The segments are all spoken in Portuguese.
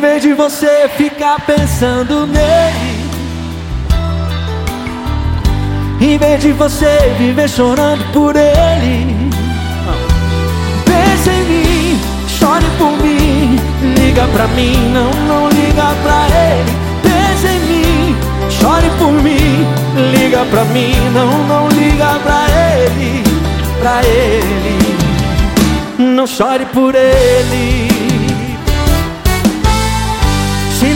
vez de você ficar pensando nele. Em vez de você viver chorando por ele. Pense em mim, chore por mim. Liga pra mim, não, não liga pra ele. Pense em mim, chore por mim. Liga pra mim, não, não liga pra ele. Pra ele. Não chore por ele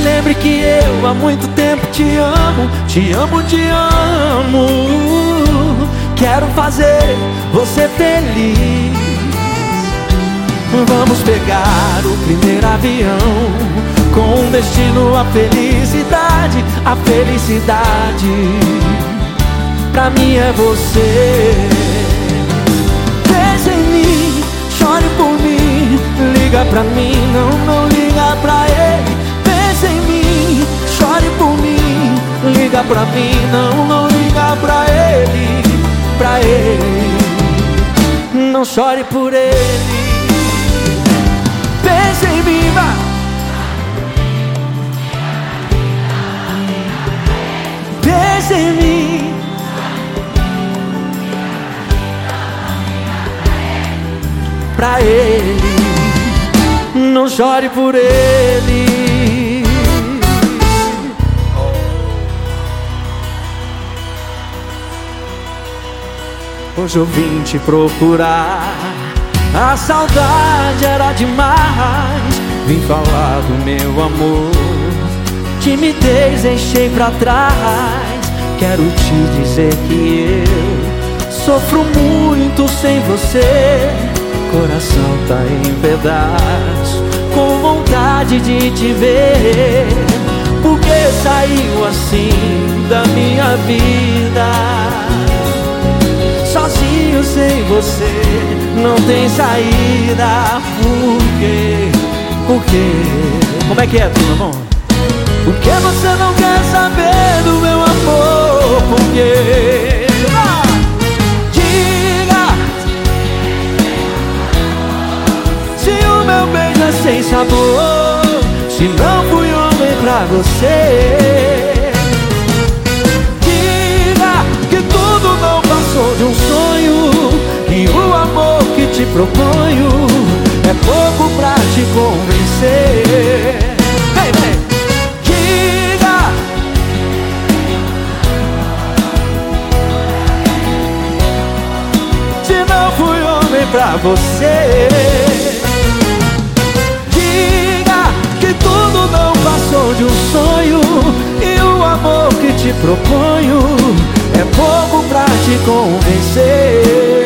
lembre que eu há muito tempo te amo, te amo, te amo. Quero fazer você feliz. Vamos pegar o primeiro avião com destino à felicidade, a felicidade. Pra mim é você. Pense em mim, chore por mim, liga pra mim, não, não liga pra ele liga pra mim, não, não liga pra ele, pra ele, não chore por ele. Pense em mim, vá. Pense em mim. Pra ele, não chore por ele. Hoje eu vim te procurar. A saudade era demais. Vim falar do meu amor Timidez deixei pra trás. Quero te dizer que eu Sofro muito sem você. Coração tá em pedaços Com vontade de te ver. Porque saiu assim da minha vida sem você não tem saída Por quê? Por quê? Como é que é, meu irmão? Por que você não quer saber do meu amor? Por quê? Diga Se o meu beijo é sem sabor Se não fui homem pra você proponho É pouco pra te convencer. Diga. Se não fui homem pra você Diga que tudo não passou de um sonho E o amor que te proponho é pouco pra te convencer